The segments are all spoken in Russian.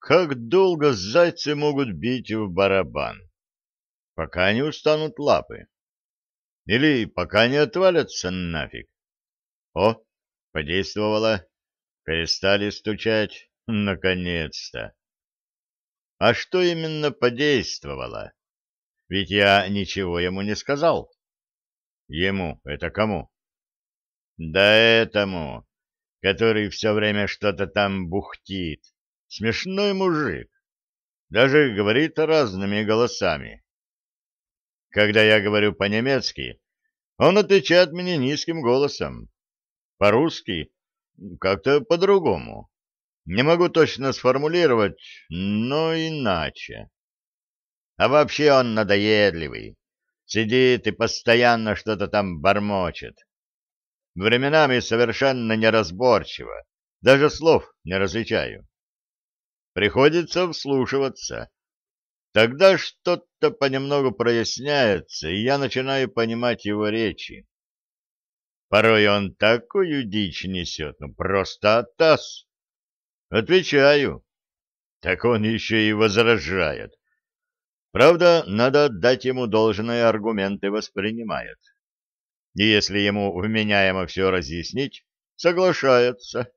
Как долго зайцы могут бить в барабан? Пока не устанут лапы. Или пока не отвалятся нафиг. О, подействовало. Перестали стучать. Наконец-то. А что именно подействовало? Ведь я ничего ему не сказал. Ему это кому? Да этому, который все время что-то там бухтит. Смешной мужик. Даже говорит разными голосами. Когда я говорю по-немецки, он отвечает мне низким голосом. По-русски как-то по-другому. Не могу точно сформулировать, но иначе. А вообще он надоедливый. Сидит и постоянно что-то там бормочет. Временами совершенно неразборчиво. Даже слов не различаю. Приходится вслушиваться. Тогда что-то понемногу проясняется, и я начинаю понимать его речи. Порой он такую дичь несет, ну просто атас. Отвечаю. Так он еще и возражает. Правда, надо отдать ему должные аргументы воспринимает. И если ему вменяемо все разъяснить, соглашается.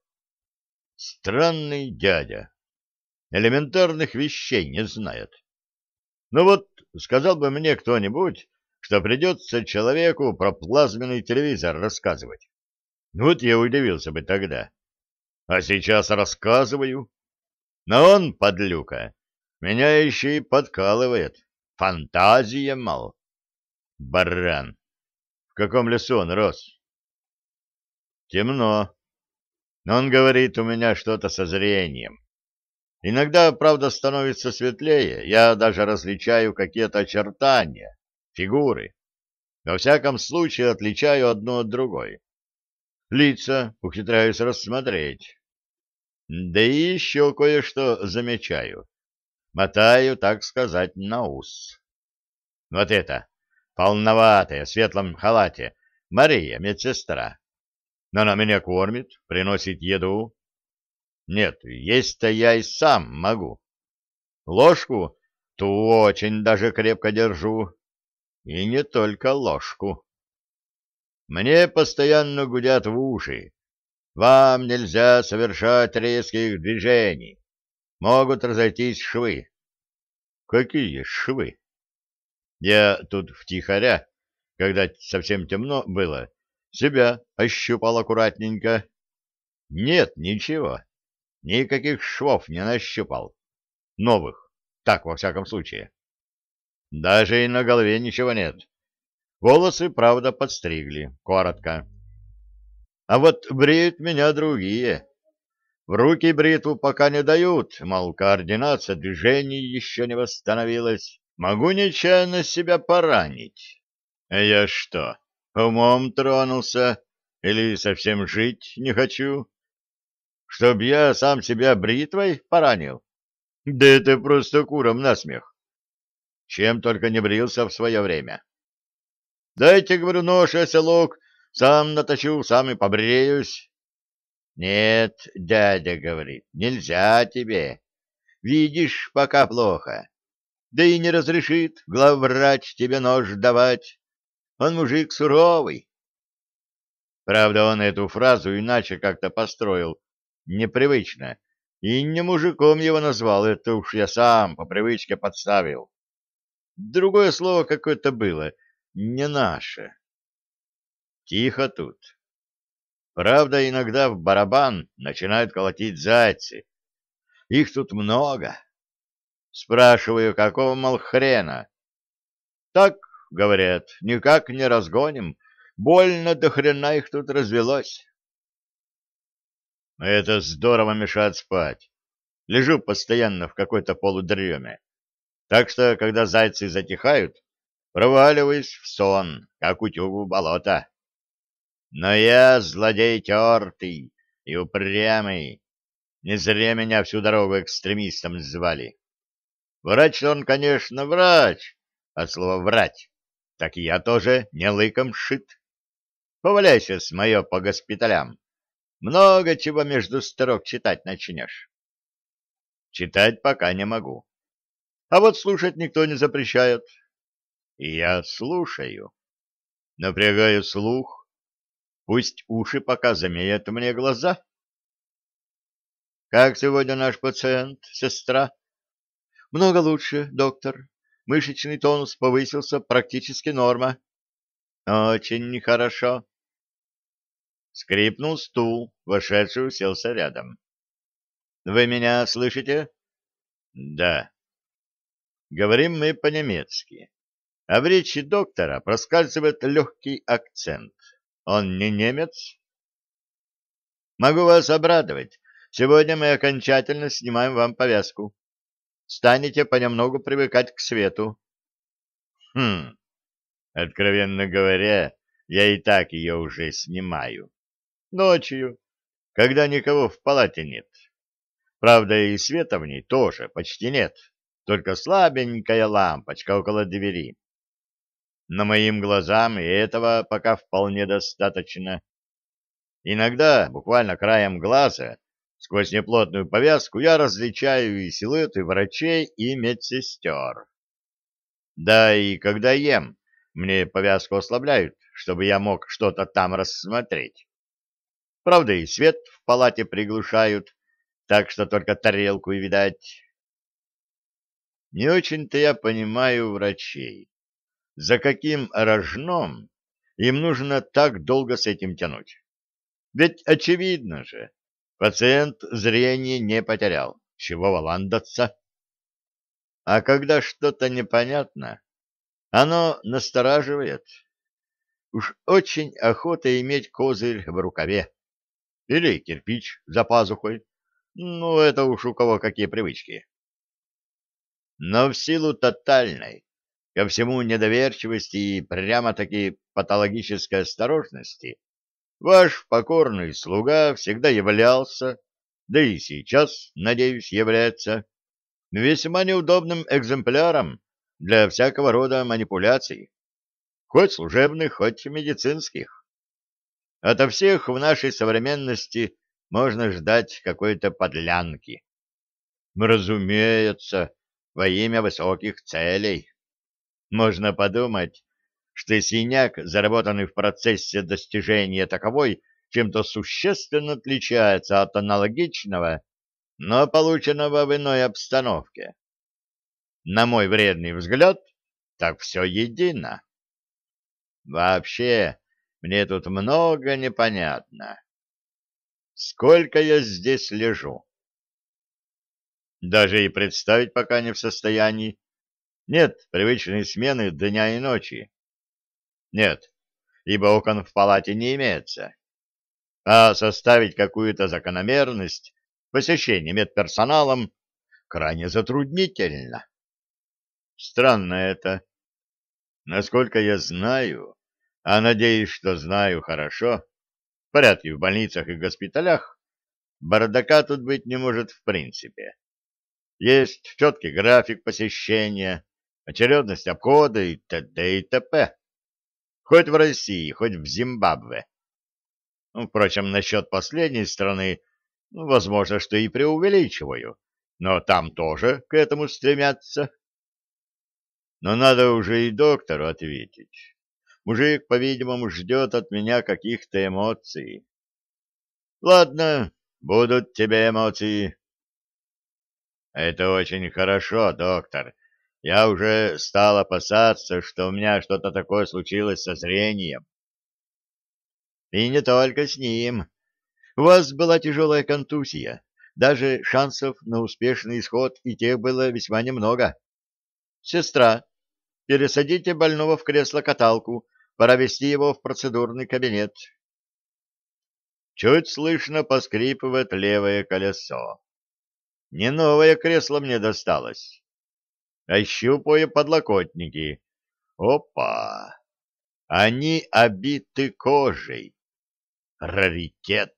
Странный дядя. Элементарных вещей не знает. Ну вот, сказал бы мне кто-нибудь, что придется человеку про плазменный телевизор рассказывать. Вот я удивился бы тогда. А сейчас рассказываю. Но он, подлюка, меня еще и подкалывает. Фантазия, мол. Баран. В каком лесу он рос? Темно. Но он говорит, у меня что-то со зрением. Иногда, правда, становится светлее, я даже различаю какие-то очертания, фигуры. Во всяком случае, отличаю одно от другой. Лица ухитряюсь рассмотреть. Да и еще кое-что замечаю. Мотаю, так сказать, на ус. Вот это, полноватая, в светлом халате, Мария, медсестра. Она меня кормит, приносит еду, нет, есть-то я и сам могу. Ложку ту очень даже крепко держу. И не только ложку. Мне постоянно гудят в уши. Вам нельзя совершать резких движений. Могут разойтись швы. Какие швы? Я тут втихаря, когда совсем темно было, себя ощупал аккуратненько. Нет ничего. Никаких швов не нащупал. Новых. Так, во всяком случае. Даже и на голове ничего нет. Волосы, правда, подстригли. Коротко. А вот бреют меня другие. В руки бритву пока не дают, мол, координация движений еще не восстановилась. Могу нечаянно себя поранить. А я что, умом тронулся или совсем жить не хочу? Чтоб я сам себя бритвой поранил? Да это просто куром насмех. Чем только не брился в свое время. Дайте, говорю, нож и оселок, сам наточу, сам и побреюсь. Нет, дядя говорит, нельзя тебе. Видишь, пока плохо. Да и не разрешит главврач тебе нож давать. Он мужик суровый. Правда, он эту фразу иначе как-то построил, непривычно, и не мужиком его назвал, это уж я сам по привычке подставил. Другое слово какое-то было, не наше. Тихо тут. Правда, иногда в барабан начинают колотить зайцы. Их тут много. Спрашиваю, какого, мол, хрена? Так, говорят, никак не разгоним. Больно до хрена их тут развелось. Это здорово мешает спать. Лежу постоянно в какой-то полудреме. Так что, когда зайцы затихают, проваливаюсь в сон, как утюг в болото. Но я злодей тертый и упрямый. Не зря меня всю дорогу экстремистом звали. Врач он, конечно, врач, от слова «врать». Так я тоже не лыком шит. Поваляйся с мое по госпиталям много чего между строк читать начнешь. Читать пока не могу. А вот слушать никто не запрещает. И я слушаю. Напрягаю слух. Пусть уши пока заменят мне глаза. Как сегодня наш пациент, сестра? Много лучше, доктор. Мышечный тонус повысился, практически норма. Очень нехорошо. Скрипнул стул, вошедший уселся рядом. Вы меня слышите? Да. Говорим мы по-немецки. А в речи доктора проскальзывает легкий акцент. Он не немец? Могу вас обрадовать. Сегодня мы окончательно снимаем вам повязку. Станете понемногу привыкать к свету. Хм, откровенно говоря, я и так ее уже снимаю. Ночью, когда никого в палате нет. Правда, и света в ней тоже почти нет, только слабенькая лампочка около двери. Но моим глазам и этого пока вполне достаточно. Иногда, буквально краем глаза, сквозь неплотную повязку, я различаю и силуэты врачей и медсестер. Да и когда ем, мне повязку ослабляют, чтобы я мог что-то там рассмотреть. Правда, и свет в палате приглушают, так что только тарелку и видать. Не очень-то я понимаю врачей. За каким рожном им нужно так долго с этим тянуть? Ведь очевидно же, пациент зрение не потерял. Чего валандаться? А когда что-то непонятно, оно настораживает. Уж очень охота иметь козырь в рукаве. Или кирпич за пазухой. Ну, это уж у кого какие привычки. Но в силу тотальной, ко всему недоверчивости и прямо-таки патологической осторожности, ваш покорный слуга всегда являлся, да и сейчас, надеюсь, является, весьма неудобным экземпляром для всякого рода манипуляций, хоть служебных, хоть медицинских. Ото всех в нашей современности можно ждать какой-то подлянки. Разумеется, во имя высоких целей. Можно подумать, что синяк, заработанный в процессе достижения таковой, чем-то существенно отличается от аналогичного, но полученного в иной обстановке. На мой вредный взгляд, так все едино. Вообще, мне тут много непонятно. Сколько я здесь лежу? Даже и представить пока не в состоянии. Нет привычной смены дня и ночи. Нет, ибо окон в палате не имеется. А составить какую-то закономерность посещения медперсоналом крайне затруднительно. Странно это. Насколько я знаю, а надеюсь, что знаю хорошо, порядке в больницах и госпиталях, бардака тут быть не может в принципе. Есть четкий график посещения, очередность обхода и т.д. и т.п. Хоть в России, хоть в Зимбабве. Ну, впрочем, насчет последней страны, ну, возможно, что и преувеличиваю, но там тоже к этому стремятся. Но надо уже и доктору ответить. Мужик, по-видимому, ждет от меня каких-то эмоций. Ладно, будут тебе эмоции. Это очень хорошо, доктор. Я уже стал опасаться, что у меня что-то такое случилось со зрением. И не только с ним. У вас была тяжелая контузия. Даже шансов на успешный исход и тех было весьма немного. Сестра, пересадите больного в кресло-каталку Пора вести его в процедурный кабинет. Чуть слышно поскрипывает левое колесо. Не новое кресло мне досталось. Ощупаю подлокотники. Опа! Они обиты кожей. Раритет.